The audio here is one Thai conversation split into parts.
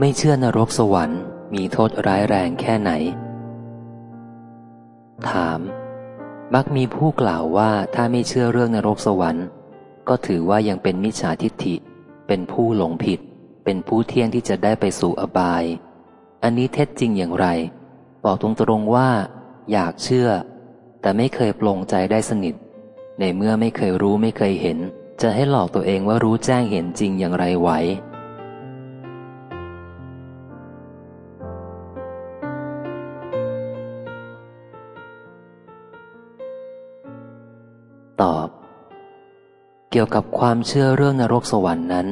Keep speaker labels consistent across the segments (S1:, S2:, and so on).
S1: ไม่เชื่อนรกสวรรค์มีโทษร้ายแรงแค่ไหน ถาม มักมีผู้กล่าวว่าถ้าไม่เชื่อเรื่องนรกสวรรค์ ก็ถือว่ายังเป็นมิจฉาทิฏฐิ เป็นผู้หลงผิด เป็นผู้เที่ยงที่จะได้ไปสู่อบาย อันนี้เท็จจริงอย่างไรบอกตรงๆว่า อยากเชื่อ แต่ไม่เคยปลงใจได้สนิท ในเมื่อไม่เคยรู้ไม่เคยเห็น จะให้หลอกตัวเองว่ารู้แจ้งเห็นจริงอย่างไรไหว ตอบ เกี่ยวกับความเชื่อเรื่องนรกสวรรค์นั้น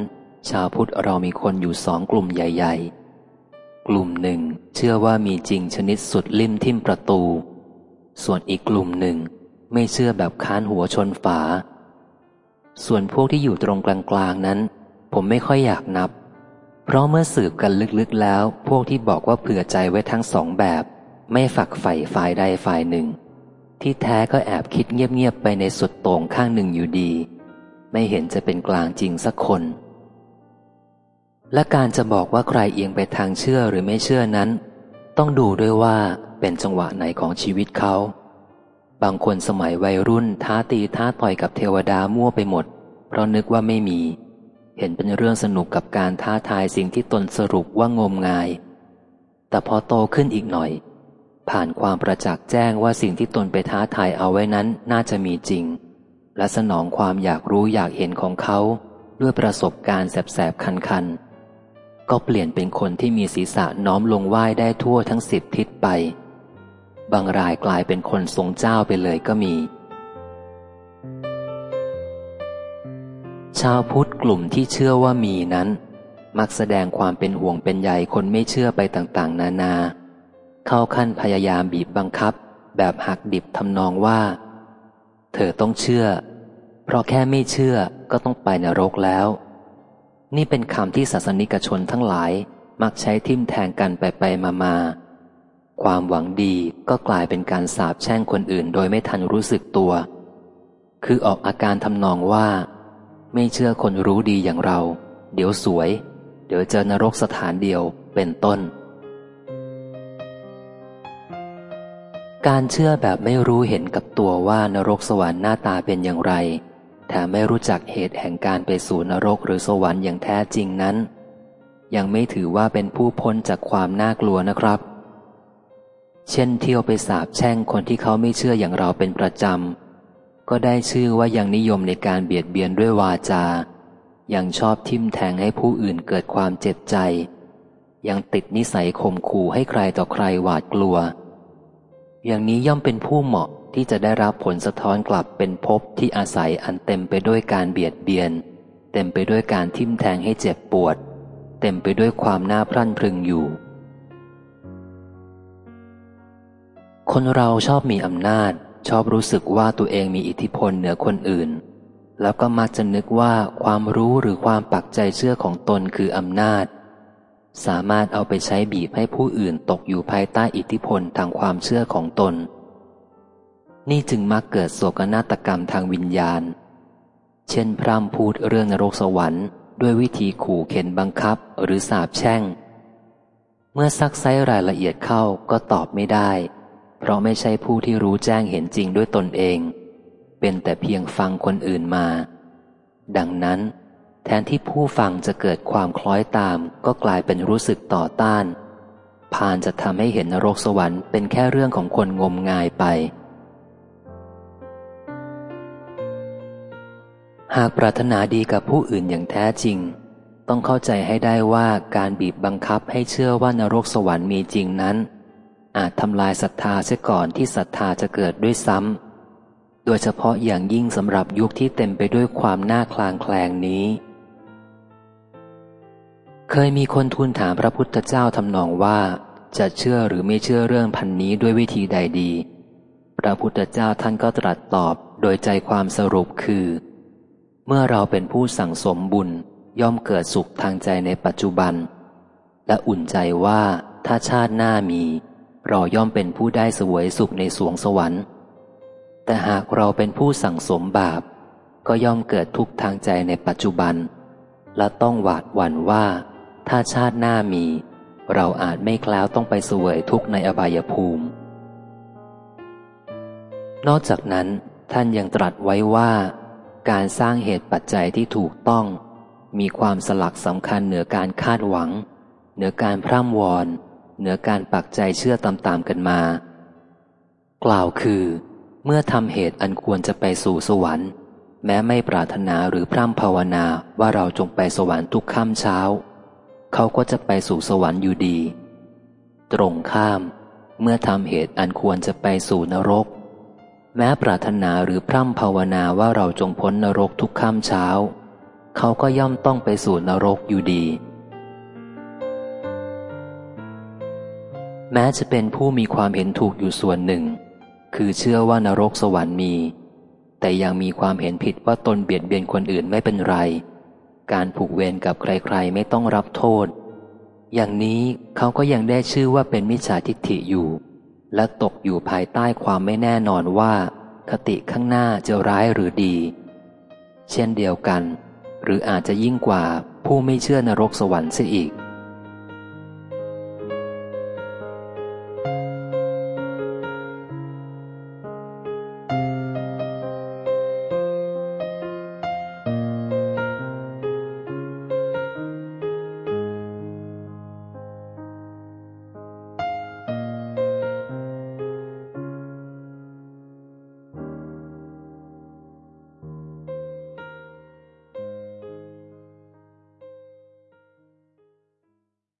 S1: ชาวพุทธเรามีคนอยู่สองกลุ่มใหญ่ ๆ กลุ่มหนึ่งเชื่อว่ามีจริงชนิดสุดลิ่มทิ่มประตู ส่วนอีกกลุ่มหนึ่งไม่เชื่อแบบค้านหัวชนฝา ส่วนพวกที่อยู่ตรงกลางๆนั้น ผมไม่ค่อยอยากนับ เพราะเมื่อสืบกันลึกๆแล้ว พวกที่บอกว่าเผื่อใจไว้ทั้งสองแบบ ไม่ฝักใฝ่ฝ่ายใดฝ่ายหนึ่ง ที่แท้ก็แอบคิดเงียบๆไปในสุดโต่งข้างหนึ่งอยู่ดี ไม่เห็นจะเป็นกลางจริงสักคน และการจะบอกว่าใครเอียงไปทางเชื่อหรือไม่เชื่อนั้น ต้องดูด้วยว่าเป็นจังหวะไหนของชีวิตเขา บางคนสมัยวัยรุ่นท้าตีท้าต่อยกับเทวดามั่วไปหมด เพราะนึกว่าไม่มี เห็นเป็นเรื่องสนุกกับการท้าทายสิ่งที่ตนสรุปว่างมงาย แต่พอโตขึ้นอีกหน่อย ผ่านความประจักษ์แจ้งว่าสิ่งที่ตนไปท้าทายเอาไว้นั้นน่าจะมีจริง และสนองความอยากรู้อยากเห็นของเขา ด้วยประสบการณ์แสบๆ คันๆ ก็เปลี่ยนเป็นคนที่มีศีรษะน้อมลงไหว้ได้ทั่วทั้งสิบทิศไป บางรายกลายเป็นคนทรงเจ้าไปเลยก็มี ชาวพุทธกลุ่มที่เชื่อว่ามีนั้น มักแสดงความเป็นห่วงเป็นใยคนไม่เชื่อไปต่างๆ นานา เข้าขั้นพยายามบีบบังคับ แบบหักดิบทำนองว่า เธอต้องเชื่อ เพราะแค่ไม่เชื่อก็ต้องไปนรกแล้ว นี่เป็นคำที่ศาสนิกชนทั้งหลายมักใช้ทิมแทงกันไปไปมามาความหวังดีก็กลายเป็นการสาบแช่งคนอื่นโดยไม่ทันรู้สึกตัว คือออกอาการทำนองว่า ไม่เชื่อคนรู้ดีอย่างเรา เดี๋ยวสวย เดี๋ยวเจอนรกสถานเดียวเป็นต้น การเชื่อแบบไม่รู้เห็นกับตัวว่านรกสวรรค์หน้าตาเป็นอย่างไร แถมไม่รู้จักเหตุแห่งการไปสู่นรกหรือสวรรค์อย่างแท้จริงนั้น ยังไม่ถือว่าเป็นผู้พ้นจากความน่ากลัวนะครับ เช่นเที่ยวไปสาบแช่งคนที่เขาไม่เชื่ออย่างเราเป็นประจำ ก็ได้ชื่อว่ายังนิยมในการเบียดเบียนด้วยวาจา ยังชอบทิมแทงให้ผู้อื่นเกิดความเจ็บใจ ยังติดนิสัยข่มขู่ให้ใครต่อใครหวาดกลัว อย่างนี้ย่อมเป็นผู้เหมาะที่จะได้รับผลสะท้อนกลับเป็นภพที่อาศัยอันเต็มไปด้วยการเบียดเบียน เต็มไปด้วยการทิ่มแทงให้เจ็บปวด เต็มไปด้วยความน่าพรั่นพรึงอยู่ คนเราชอบมีอำนาจ ชอบรู้สึกว่าตัวเองมีอิทธิพลเหนือคนอื่น แล้วก็มักจะนึกว่าความรู้หรือความปักใจเชื่อของตนคืออำนาจ สามารถเอาไปใช้บีบให้ผู้อื่นตกอยู่ภายใต้อิทธิพลทางความเชื่อของตน นี่จึงมักเกิดโศกนาฏกรรมทางวิญญาณ เช่น พร่ำพูดเรื่องนรกสวรรค์ด้วยวิธีขู่เข็นบังคับหรือสาบแช่ง เมื่อซักไซรายละเอียดเข้าก็ตอบไม่ได้ เพราะไม่ใช่ผู้ที่รู้แจ้งเห็นจริงด้วยตนเอง เป็นแต่เพียงฟังคนอื่นมา ดังนั้น แทนที่ผู้ฟังจะเกิดความคล้อยตาม ก็กลายเป็นรู้สึกต่อต้าน พานจะทำให้เห็นนรกสวรรค์เป็นแค่เรื่องของคนงมงายไป หากปรารถนาดีกับผู้อื่นอย่างแท้จริง ต้องเข้าใจให้ได้ว่าการบีบบังคับให้เชื่อว่านรกสวรรค์มีจริงนั้น อาจทำลายศรัทธาเสียก่อนที่ศรัทธาจะเกิดด้วยซ้ำโดยเฉพาะอย่างยิ่งสำหรับยุคที่เต็มไปด้วยความน่าคลางแคลงนี้ เคยมีคนทูลถามพระพุทธเจ้าทำนองว่า จะเชื่อหรือไม่เชื่อเรื่องพันนี้ด้วยวิธีใดดี พระพุทธเจ้าท่านก็ตรัสตอบโดยใจความสรุปคือ เมื่อเราเป็นผู้สั่งสมบุญย่อมเกิดสุขทางใจในปัจจุบัน และอุ่นใจว่าถ้าชาติหน้ามี เราย่อมเป็นผู้ได้สวยสุขในสวงสวรรค์ แต่หากเราเป็นผู้สั่งสมบาป ก็ย่อมเกิดทุกข์ทางใจในปัจจุบัน และต้องหวาดหวั่นว่า ถ้าชาติหน้ามี เราอาจไม่คล้าวต้องไปเสวยทุกข์ในอบายภูมิ นอกจากนั้นท่านยังตรัสไว้ว่า การสร้างเหตุปัจจัยที่ถูกต้อง มีความสลักสำคัญเหนือการคาดหวัง เหนือการพร่ำวอน เหนือการปักใจเชื่อตามๆกันมา กล่าวคือ เมื่อทำเหตุอันควรจะไปสู่สวรรค์ แม้ไม่ปรารถนาหรือพร่ำภาวนาว่าเราจงไปสวรรค์ทุกค่ำเช้า เขาก็จะไปสู่สวรรค์อยู่ดี ตรงข้ามเมื่อทำเหตุอันควรจะไปสู่นรก แม้ปรารถนาหรือพร่ำภาวนาว่าเราจงพ้นนรกทุกค่ำเช้า เขาก็ย่อมต้องไปสู่นรกอยู่ดี แม้จะเป็นผู้มีความเห็นถูกอยู่ส่วนหนึ่ง คือเชื่อว่านรกสวรรค์มี แต่ยังมีความเห็นผิดว่าตนเบียดเบียนคนอื่นไม่เป็นไร การผูกเวรกับใครๆ ไม่ต้องรับโทษ อย่างนี้เขาก็ยังได้ชื่อว่าเป็นมิจฉาทิฏฐิอยู่ และตกอยู่ภายใต้ความไม่แน่นอนว่า คติข้างหน้าจะร้ายหรือดี เช่นเดียวกัน หรืออาจจะยิ่งกว่าผู้ไม่เชื่อนรกสวรรค์เสียอีก